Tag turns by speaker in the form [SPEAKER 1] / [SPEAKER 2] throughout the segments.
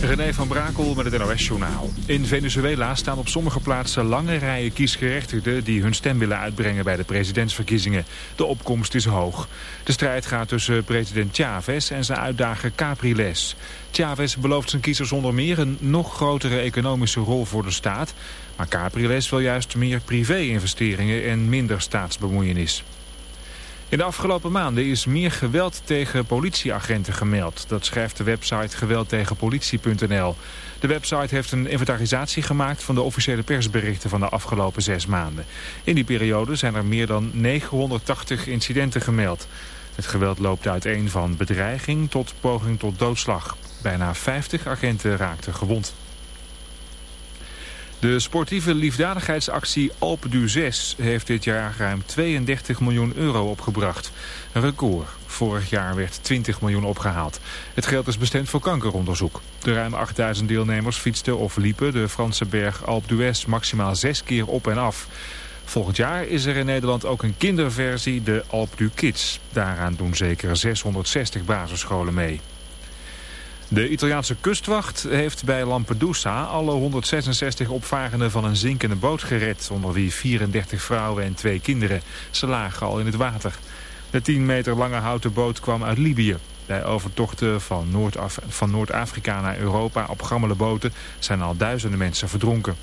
[SPEAKER 1] René van Brakel met het NOS-journaal. In Venezuela staan op sommige plaatsen lange rijen kiesgerechtigden... die hun stem willen uitbrengen bij de presidentsverkiezingen. De opkomst is hoog. De strijd gaat tussen president Chavez en zijn uitdager Capriles. Chavez belooft zijn kiezers onder meer een nog grotere economische rol voor de staat... maar Capriles wil juist meer privé-investeringen en minder staatsbemoeienis. In de afgelopen maanden is meer geweld tegen politieagenten gemeld. Dat schrijft de website geweldtegenpolitie.nl. De website heeft een inventarisatie gemaakt van de officiële persberichten van de afgelopen zes maanden. In die periode zijn er meer dan 980 incidenten gemeld. Het geweld loopt uiteen van bedreiging tot poging tot doodslag. Bijna 50 agenten raakten gewond. De sportieve liefdadigheidsactie Alpe du 6 heeft dit jaar ruim 32 miljoen euro opgebracht. Een record. Vorig jaar werd 20 miljoen opgehaald. Het geld is bestemd voor kankeronderzoek. De ruim 8000 deelnemers fietsten of liepen de Franse berg Alpe d'Huez maximaal zes keer op en af. Volgend jaar is er in Nederland ook een kinderversie, de Alpe du Kids. Daaraan doen zeker 660 basisscholen mee. De Italiaanse kustwacht heeft bij Lampedusa alle 166 opvarenden van een zinkende boot gered, onder wie 34 vrouwen en twee kinderen. Ze lagen al in het water. De 10 meter lange houten boot kwam uit Libië. Bij overtochten van Noord-Afrika naar Europa op gammele boten zijn al duizenden mensen verdronken.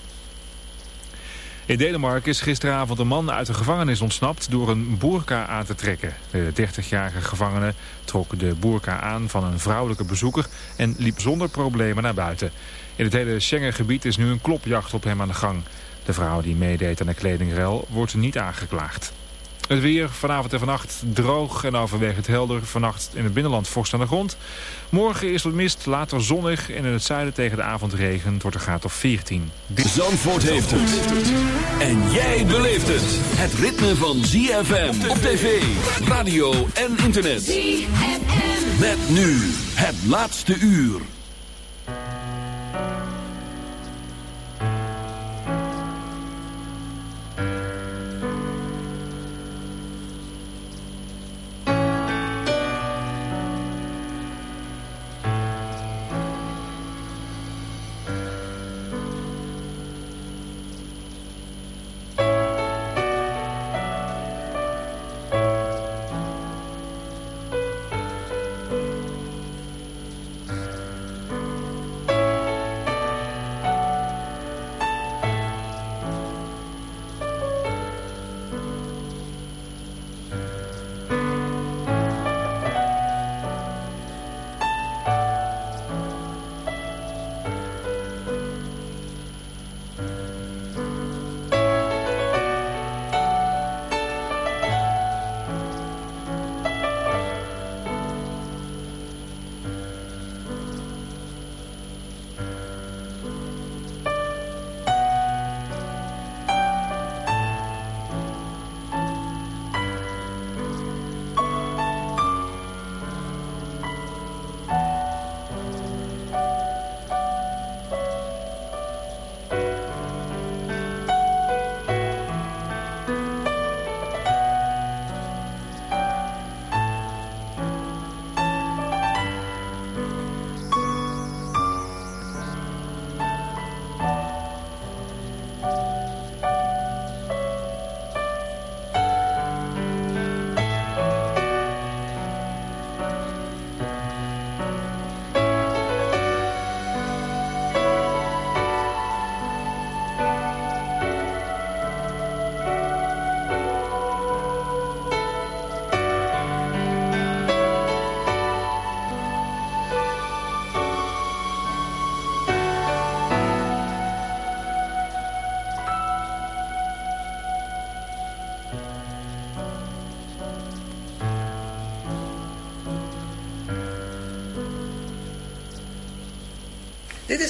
[SPEAKER 1] In Denemarken is gisteravond een man uit de gevangenis ontsnapt door een boerka aan te trekken. De 30-jarige gevangene trok de boerka aan van een vrouwelijke bezoeker en liep zonder problemen naar buiten. In het hele Schengengebied is nu een klopjacht op hem aan de gang. De vrouw die meedeed aan de kledingrel wordt niet aangeklaagd. Het weer vanavond en vannacht droog en overwegend helder. Vannacht in het binnenland vorst aan de grond. Morgen is het mist, later zonnig en in het zuiden tegen de avond regen. Het wordt een graad of 14.
[SPEAKER 2] Zandvoort heeft het. En jij beleeft het. Het ritme van ZFM op tv, radio en internet. ZFM. Met nu het laatste uur.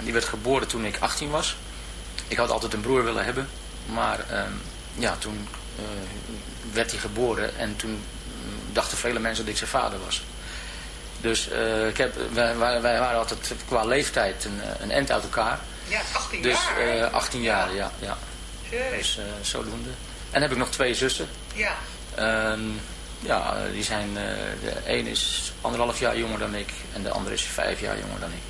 [SPEAKER 3] En die werd geboren toen ik 18 was. Ik had altijd een broer willen hebben. Maar ehm, ja, toen uh, werd hij geboren. En toen mm, dachten vele mensen dat ik zijn vader was. Dus uh, ik heb, wij, waren altijd qua leeftijd een, een end uit elkaar.
[SPEAKER 4] Ja, 18
[SPEAKER 3] dus,
[SPEAKER 4] jaar.
[SPEAKER 3] Uh, 18 jaar, ja. ja. Dus uh, zodoende. En heb ik nog twee zussen.
[SPEAKER 4] Ja.
[SPEAKER 3] Um, ja, die zijn, de een is anderhalf jaar jonger dan ik en de andere is vijf jaar jonger dan ik.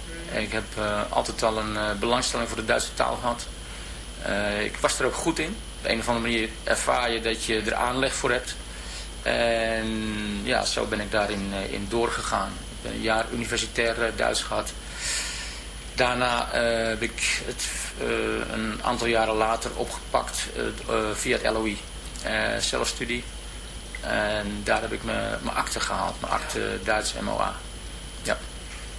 [SPEAKER 3] Ik heb uh, altijd al een uh, belangstelling voor de Duitse taal gehad. Uh, ik was er ook goed in. Op een of andere manier ervaar je dat je er aanleg voor hebt. En ja, zo ben ik daarin in doorgegaan. Ik heb een jaar universitair Duits gehad. Daarna heb ik het een aantal jaren later opgepakt via het LOI. zelfstudie. En daar heb ik mijn akte gehaald. Mijn akte Duits MOA. Ja.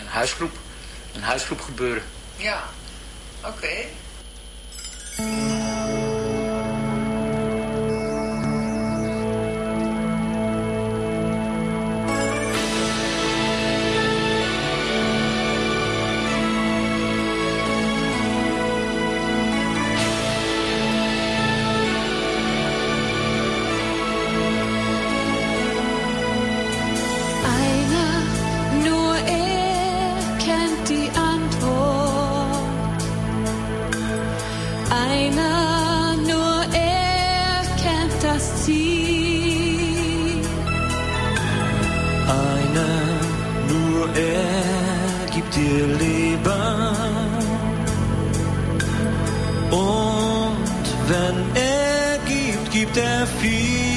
[SPEAKER 3] een huisgroep. Een huisgroep gebeuren.
[SPEAKER 4] Ja, oké.
[SPEAKER 5] Leben. Und wenn er gibt, gibt er viel.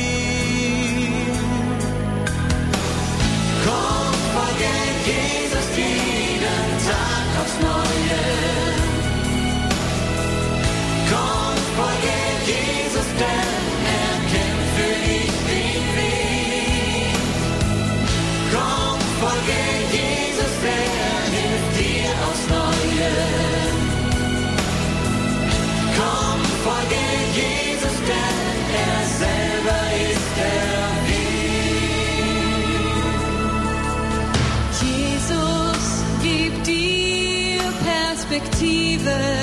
[SPEAKER 4] there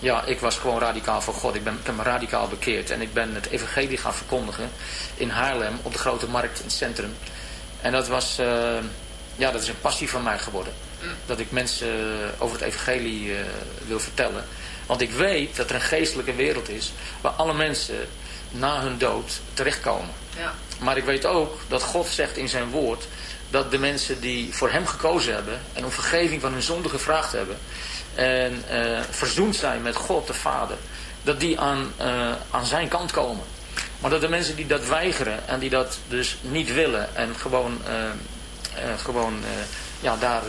[SPEAKER 3] ja, ik was gewoon radicaal voor God. Ik, ben, ik heb me radicaal bekeerd. En ik ben het evangelie gaan verkondigen in Haarlem op de Grote Markt in het centrum. En dat was, uh, ja, dat is een passie van mij geworden. Dat ik mensen over het evangelie uh, wil vertellen. Want ik weet dat er een geestelijke wereld is waar alle mensen na hun dood terechtkomen. Ja. Maar ik weet ook dat God zegt in zijn woord dat de mensen die voor hem gekozen hebben en om vergeving van hun zonde gevraagd hebben, en uh, verzoend zijn met God de Vader, dat die aan, uh, aan zijn kant komen. Maar dat de mensen die dat weigeren en die dat dus niet willen en gewoon, uh, gewoon ja, daar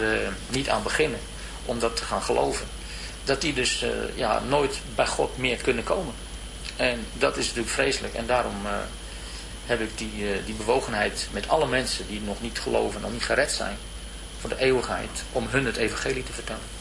[SPEAKER 3] niet aan beginnen om dat te gaan geloven, dat die dus ja, nooit bij God meer kunnen komen. En dat is natuurlijk vreselijk en daarom heb ik die, die bewogenheid met alle mensen die nog niet geloven, nog niet gered zijn voor de eeuwigheid, om hun het evangelie te vertellen.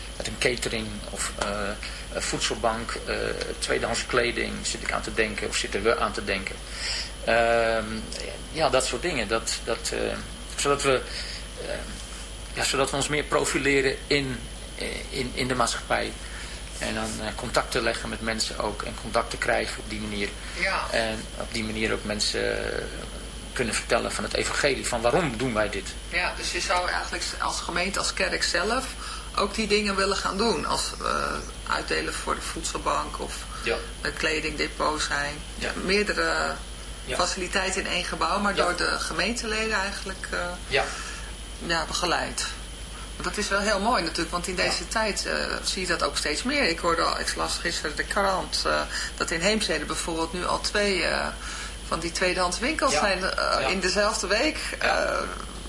[SPEAKER 3] een catering of een voedselbank, tweedehands kleding zit ik aan te denken, of zitten we aan te denken. Ehm, ja, dat soort dingen. Dat, dat, zodat we ja, zodat we ons meer profileren in, eh, in, in de maatschappij. En dan contacten leggen met mensen ook. En contacten krijgen op die manier.
[SPEAKER 4] Ja.
[SPEAKER 3] En op die manier ook mensen eh, kunnen vertellen van het evangelie. Van waarom doen wij dit?
[SPEAKER 4] Ja, dus je zou eigenlijk als gemeente, als kerk zelf ook die dingen willen gaan doen. Als uh, uitdelen voor de voedselbank of
[SPEAKER 3] ja.
[SPEAKER 4] een kledingdepot zijn.
[SPEAKER 3] Ja.
[SPEAKER 4] Meerdere faciliteiten in één gebouw, maar door de gemeenteleden eigenlijk uh,
[SPEAKER 3] Ja,
[SPEAKER 4] ja, begeleid. Dat is wel heel mooi natuurlijk, want in deze tijd uh, zie je dat ook steeds meer. Ik hoorde al, ik las gisteren de krant, uh, dat in Heemstede bijvoorbeeld nu al twee uh, van die tweedehands winkels
[SPEAKER 3] Ja.
[SPEAKER 4] zijn
[SPEAKER 3] Ja.
[SPEAKER 4] in dezelfde week
[SPEAKER 3] Ja.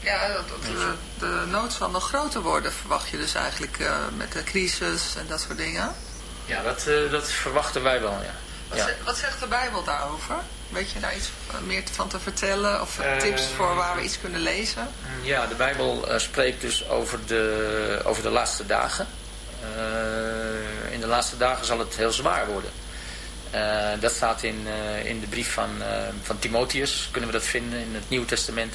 [SPEAKER 4] Ja, dat, dat de, de nood zal nog groter worden, verwacht je dus eigenlijk uh, met de crisis en dat soort dingen.
[SPEAKER 3] Ja, dat, uh, dat verwachten wij wel, ja.
[SPEAKER 4] Wat,
[SPEAKER 3] ja.
[SPEAKER 4] Zegt, wat, zegt de Bijbel daarover? Weet je daar iets meer van te vertellen? Of uh, tips voor waar we iets kunnen lezen?
[SPEAKER 3] Ja, de Bijbel spreekt dus over de, over de laatste dagen. in de laatste dagen zal het heel zwaar worden. dat staat in, in de brief van, van Timotheus, kunnen we dat vinden in het Nieuwe Testament.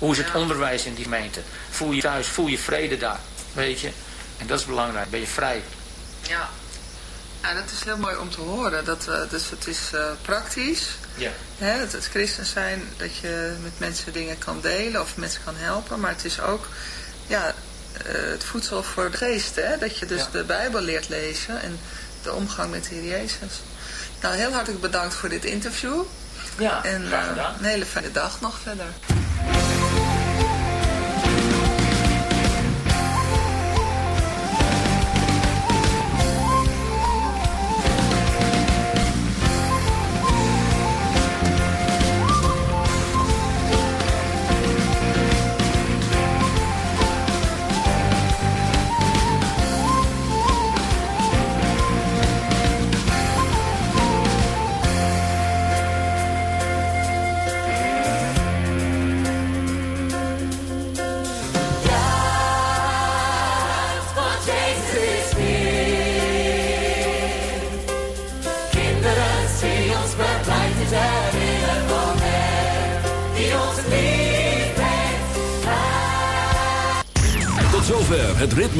[SPEAKER 3] Hoe is het onderwijs in die gemeente? Voel je thuis, voel je vrede daar, weet je? En dat is belangrijk, ben je vrij.
[SPEAKER 4] Ja, ja dat is heel mooi om te horen. Dat, uh, dus het is uh, praktisch.
[SPEAKER 3] Ja.
[SPEAKER 4] Hè, het, het christen zijn, dat je met mensen dingen kan delen of mensen kan helpen. Maar het is ook ja, uh, het voedsel voor de geest. Hè? Dat je dus ja. de Bijbel leert lezen en de omgang met de Heer Jezus. Nou, heel hartelijk bedankt voor dit interview.
[SPEAKER 3] Ja,
[SPEAKER 4] en een hele fijne dag nog verder.